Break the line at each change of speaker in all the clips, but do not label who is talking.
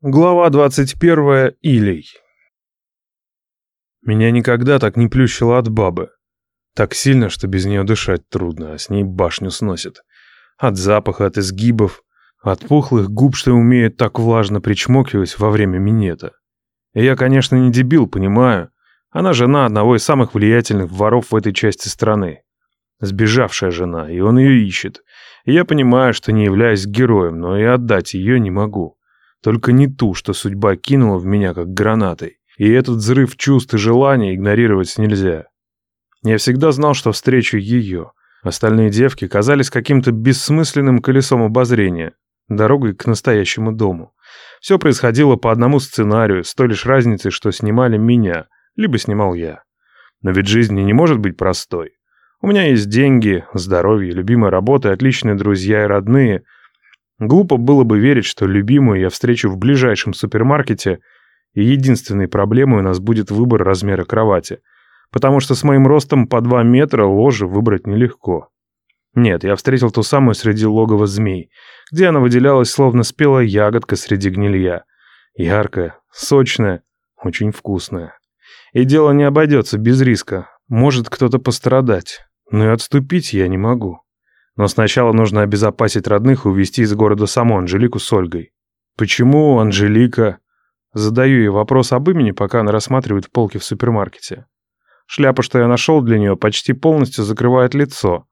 Глава 21. Илей. Меня никогда так не плющило от бабы. Так сильно, что без нее дышать трудно, а с ней башню сносит. От запаха, от изгибов, от пухлых губ, что умеют так влажно причмокивать во время минета. И я, конечно, не дебил, понимаю. Она жена одного из самых влиятельных воров в этой части страны. Сбежавшая жена, и он ее ищет. И я понимаю, что не являюсь героем, но и отдать ее не могу. Только не ту, что судьба кинула в меня как гранатой. И этот взрыв чувств и желаний игнорировать нельзя. Я всегда знал, что встречу ее. Остальные девки казались каким-то бессмысленным колесом обозрения, дорогой к настоящему дому. Все происходило по одному сценарию, с той лишь разницей, что снимали меня, либо снимал я. Но ведь жизнь не может быть простой. У меня есть деньги, здоровье, любимая работа, отличные друзья и родные – Глупо было бы верить, что любимую я встречу в ближайшем супермаркете, и единственной проблемой у нас будет выбор размера кровати, потому что с моим ростом по 2 метра ложе выбрать нелегко. Нет, я встретил ту самую среди логова змей, где она выделялась словно спелая ягодка среди гнилья. Яркая, сочная, очень вкусная. И дело не обойдется без риска. Может кто-то пострадать, но и отступить я не могу. Но сначала нужно обезопасить родных и увезти из города саму Анжелику с Ольгой. Почему Анжелика? Задаю ей вопрос об имени, пока она рассматривает полки в супермаркете. Шляпа, что я нашел для нее, почти полностью закрывает лицо,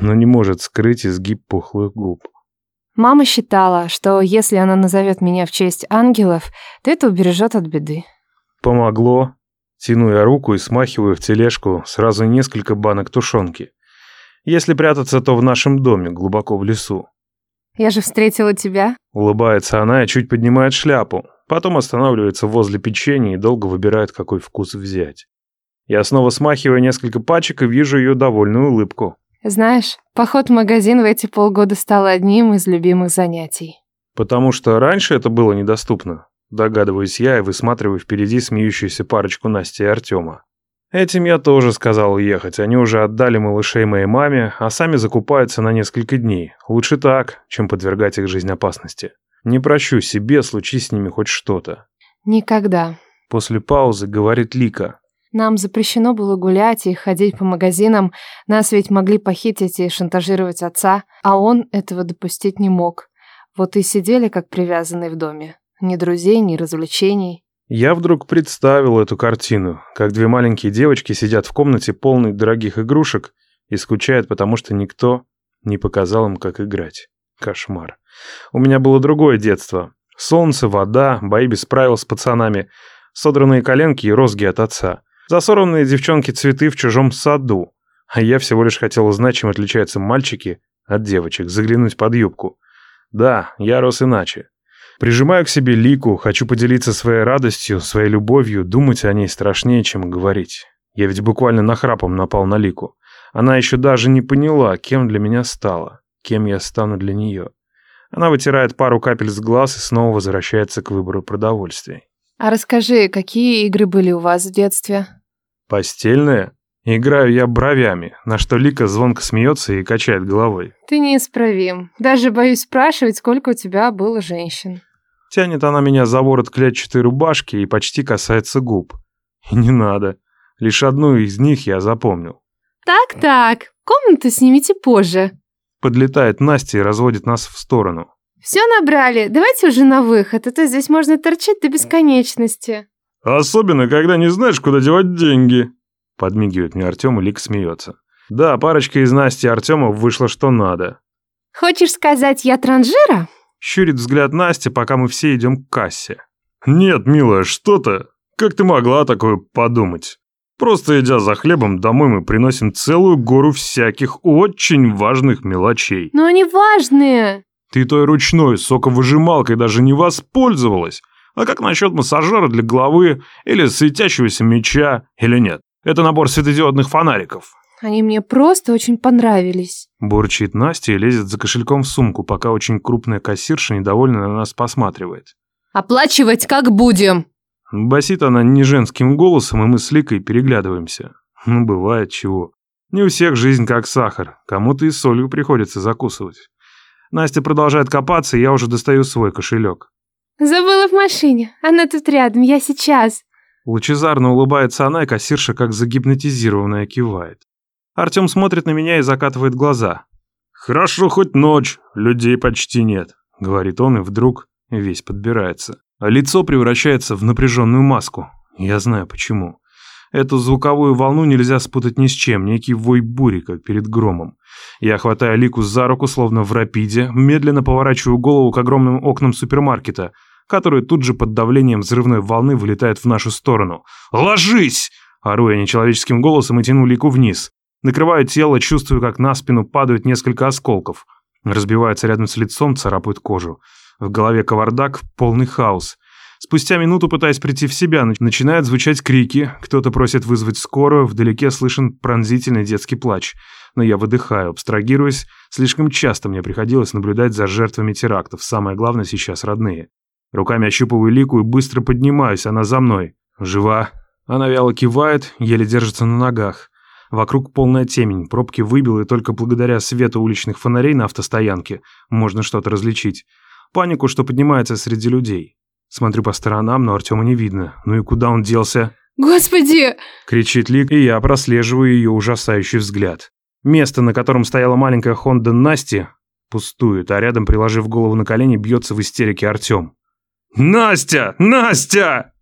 но не может скрыть изгиб пухлых губ.
Мама считала, что если она назовет меня в честь ангелов, то это убережет от беды.
Помогло. Тяну я руку и смахиваю в тележку сразу несколько банок тушенки. Если прятаться, то в нашем доме, глубоко в лесу.
Я же встретила тебя.
Улыбается она и чуть поднимает шляпу. Потом останавливается возле печенья и долго выбирает, какой вкус взять. Я снова смахиваю несколько пачек и вижу ее довольную улыбку.
Знаешь, поход в магазин в эти полгода стал одним из любимых занятий.
Потому что раньше это было недоступно. Догадываюсь я и высматриваю впереди смеющуюся парочку Насти и Артема. Этим я тоже сказал ехать. Они уже отдали малышей моей маме, а сами закупаются на несколько дней. Лучше так, чем подвергать их жизнь опасности. Не прощу себе, случись с ними хоть что-то.
Никогда.
После паузы говорит Лика.
Нам запрещено было гулять и ходить по магазинам. Нас ведь могли похитить и шантажировать отца, а он этого допустить не мог. Вот и сидели как привязанные в доме. Ни друзей, ни развлечений.
Я вдруг представил эту картину, как две маленькие девочки сидят в комнате полной дорогих игрушек и скучают, потому что никто не показал им, как играть. Кошмар. У меня было другое детство. Солнце, вода, бои без правил с пацанами, содранные коленки и розги от отца. Засорванные девчонки цветы в чужом саду. А я всего лишь хотел узнать, чем отличаются мальчики от девочек, заглянуть под юбку. Да, я рос иначе. Прижимаю к себе Лику, хочу поделиться своей радостью, своей любовью, думать о ней страшнее, чем говорить. Я ведь буквально нахрапом напал на Лику. Она еще даже не поняла, кем для меня стала, кем я стану для нее. Она вытирает пару капель с глаз и снова возвращается к выбору продовольствий.
А расскажи, какие игры были у вас в детстве?
Постельные? Играю я бровями, на что Лика звонко смеется и качает головой.
Ты неисправим. Даже боюсь спрашивать, сколько у тебя было женщин.
Тянет она меня за ворот клетчатой рубашки и почти касается губ. И не надо. Лишь одну из них я запомнил.
Так-так, комнату снимите позже.
Подлетает Настя и разводит нас в сторону.
Все набрали, давайте уже на выход, а то здесь можно торчать до бесконечности.
Особенно, когда не знаешь, куда девать деньги. Подмигивает мне Артем и Лик смеется. Да, парочка из Насти и Артема вышла что надо.
Хочешь сказать, я транжира?
Щурит взгляд Настя, пока мы все идем к кассе. «Нет, милая, что ты? Как ты могла такое подумать? Просто идя за хлебом домой, мы приносим целую гору всяких очень важных мелочей».
Но они важные.
Ты той ручной соковыжималкой даже не воспользовалась. А как насчет массажера для головы или светящегося меча, или нет? Это набор светодиодных фонариков.
Они мне просто очень понравились.
Бурчит Настя и лезет за кошельком в сумку, пока очень крупная кассирша недовольно на нас посматривает.
Оплачивать как будем?
Басит она не женским голосом, и мы с Ликой переглядываемся. Ну, бывает чего. Не у всех жизнь как сахар, кому-то и солью приходится закусывать. Настя продолжает копаться, и я уже достаю свой кошелек.
Забыла в машине. Она тут рядом, я сейчас.
Лучезарно улыбается она, и кассирша как загипнотизированная кивает. Артем смотрит на меня и закатывает глаза. «Хорошо, хоть ночь, людей почти нет», — говорит он, и вдруг весь подбирается. А лицо превращается в напряженную маску. Я знаю почему. Эту звуковую волну нельзя спутать ни с чем, некий вой бури, как перед громом. Я хватаю Лику за руку, словно в рапиде, медленно поворачиваю голову к огромным окнам супермаркета, которые тут же под давлением взрывной волны вылетают в нашу сторону. «Ложись!» Ору я нечеловеческим голосом и тяну Лику вниз. Накрываю тело, чувствую, как на спину падают несколько осколков. Разбиваются рядом с лицом, царапают кожу. В голове кавардак, полный хаос. Спустя минуту, пытаясь прийти в себя, начинают звучать крики, кто-то просит вызвать скорую, вдалеке слышен пронзительный детский плач. Но я выдыхаю, абстрагируясь, слишком часто мне приходилось наблюдать за жертвами терактов, самое главное сейчас родные. Руками ощупываю Лику и быстро поднимаюсь, она за мной. Жива. Она вяло кивает, еле держится на ногах. Вокруг полная темень, пробки выбил, и только благодаря свету уличных фонарей на автостоянке можно что-то различить. Панику, что поднимается среди людей. Смотрю по сторонам, но Артема не видно. Ну и куда он делся?
«Господи!»
— кричит Лик, и я прослеживаю ее ужасающий взгляд. Место, на котором стояла маленькая Хонда Насти, пустует, а рядом, приложив голову на колени, бьется в истерике Артем. «Настя! Настя!»